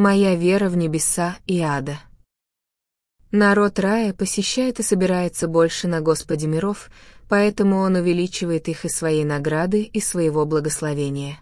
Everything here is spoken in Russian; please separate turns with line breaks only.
моя вера в небеса и ада. Народ рая посещает и собирается больше на Господе миров, поэтому он увеличивает их и своей награды и своего благословения.